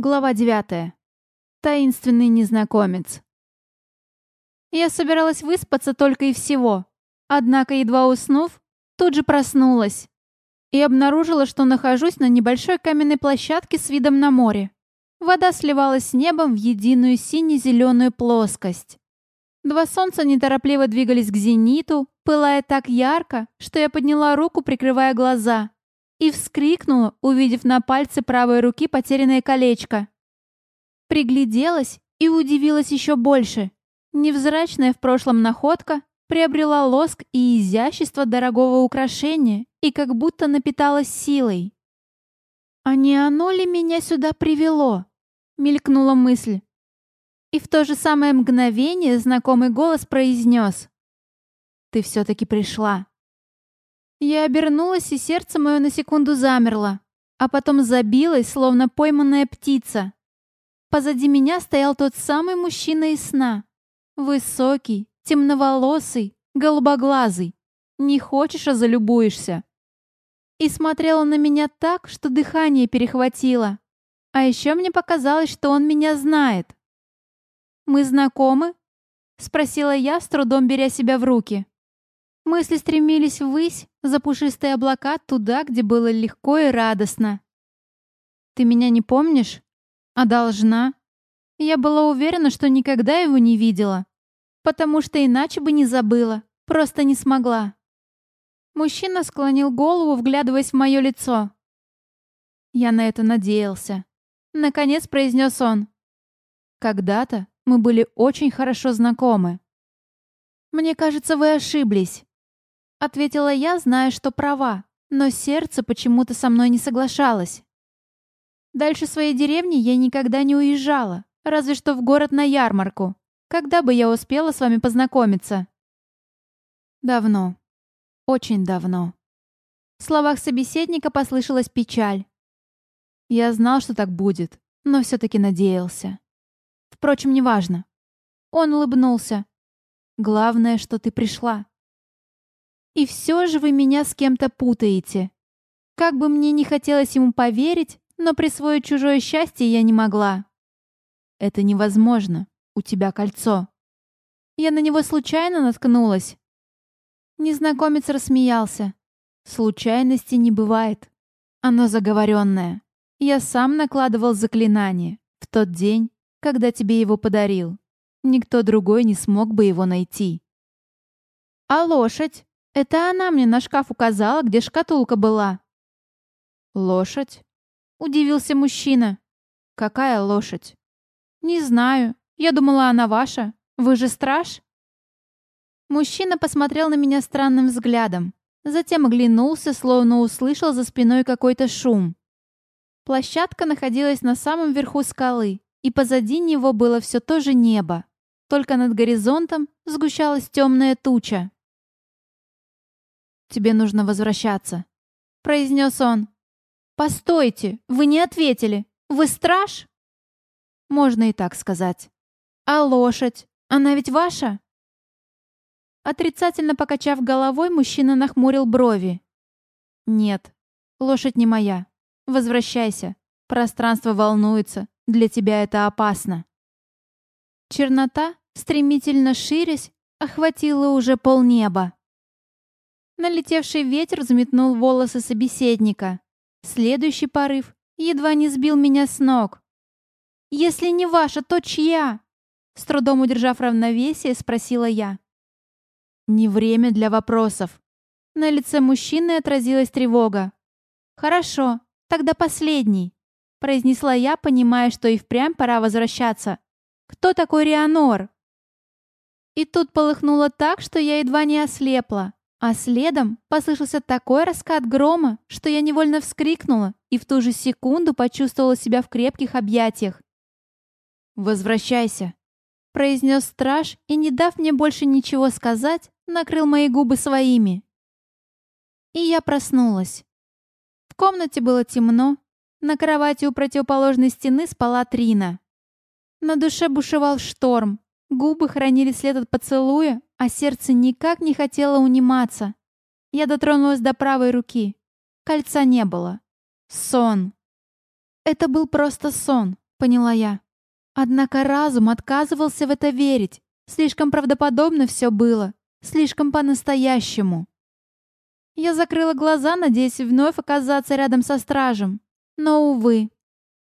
Глава 9. Таинственный незнакомец. Я собиралась выспаться только и всего. Однако, едва уснув, тут же проснулась. И обнаружила, что нахожусь на небольшой каменной площадке с видом на море. Вода сливалась с небом в единую сине-зеленую плоскость. Два солнца неторопливо двигались к зениту, пылая так ярко, что я подняла руку, прикрывая глаза и вскрикнула, увидев на пальце правой руки потерянное колечко. Пригляделась и удивилась еще больше. Невзрачная в прошлом находка приобрела лоск и изящество дорогого украшения и как будто напиталась силой. «А не оно ли меня сюда привело?» — мелькнула мысль. И в то же самое мгновение знакомый голос произнес. «Ты все-таки пришла». Я обернулась, и сердце мое на секунду замерло, а потом забилось, словно пойманная птица. Позади меня стоял тот самый мужчина из сна. Высокий, темноволосый, голубоглазый. Не хочешь, а залюбуешься. И смотрел на меня так, что дыхание перехватило. А еще мне показалось, что он меня знает. «Мы знакомы?» — спросила я, с трудом беря себя в руки. Мысли стремились ввысь, за пушистые облака, туда, где было легко и радостно. «Ты меня не помнишь? А должна?» Я была уверена, что никогда его не видела, потому что иначе бы не забыла, просто не смогла. Мужчина склонил голову, вглядываясь в мое лицо. Я на это надеялся. Наконец произнес он. Когда-то мы были очень хорошо знакомы. Мне кажется, вы ошиблись. Ответила я, зная, что права, но сердце почему-то со мной не соглашалось. Дальше своей деревни я никогда не уезжала, разве что в город на ярмарку. Когда бы я успела с вами познакомиться? Давно. Очень давно. В словах собеседника послышалась печаль. Я знал, что так будет, но все-таки надеялся. Впрочем, неважно. Он улыбнулся. Главное, что ты пришла. И все же вы меня с кем-то путаете. Как бы мне не хотелось ему поверить, но присвоить чужое счастье я не могла. Это невозможно. У тебя кольцо. Я на него случайно наткнулась. Незнакомец рассмеялся. Случайности не бывает. Оно заговоренное. Я сам накладывал заклинание в тот день, когда тебе его подарил. Никто другой не смог бы его найти. А лошадь? Это она мне на шкаф указала, где шкатулка была. Лошадь? Удивился мужчина. Какая лошадь? Не знаю. Я думала, она ваша. Вы же страж? Мужчина посмотрел на меня странным взглядом. Затем оглянулся, словно услышал за спиной какой-то шум. Площадка находилась на самом верху скалы, и позади него было все то же небо. Только над горизонтом сгущалась темная туча. «Тебе нужно возвращаться», — произнес он. «Постойте, вы не ответили. Вы страж?» «Можно и так сказать». «А лошадь? Она ведь ваша?» Отрицательно покачав головой, мужчина нахмурил брови. «Нет, лошадь не моя. Возвращайся. Пространство волнуется. Для тебя это опасно». Чернота, стремительно ширясь, охватила уже полнеба. Налетевший ветер взметнул волосы собеседника. Следующий порыв едва не сбил меня с ног. «Если не ваша, то чья?» С трудом удержав равновесие, спросила я. «Не время для вопросов». На лице мужчины отразилась тревога. «Хорошо, тогда последний», — произнесла я, понимая, что и впрямь пора возвращаться. «Кто такой Рианор?» И тут полыхнуло так, что я едва не ослепла. А следом послышался такой раскат грома, что я невольно вскрикнула и в ту же секунду почувствовала себя в крепких объятиях. «Возвращайся», — произнес страж и, не дав мне больше ничего сказать, накрыл мои губы своими. И я проснулась. В комнате было темно. На кровати у противоположной стены спала Трина. На душе бушевал шторм. Губы хранили след от поцелуя, а сердце никак не хотело униматься. Я дотронулась до правой руки. Кольца не было. Сон. Это был просто сон. поняла я. Однако разум отказывался в это верить. Слишком правдоподобно все было. Слишком по-настоящему. Я закрыла глаза, надеясь вновь оказаться рядом со стражем. Но, увы,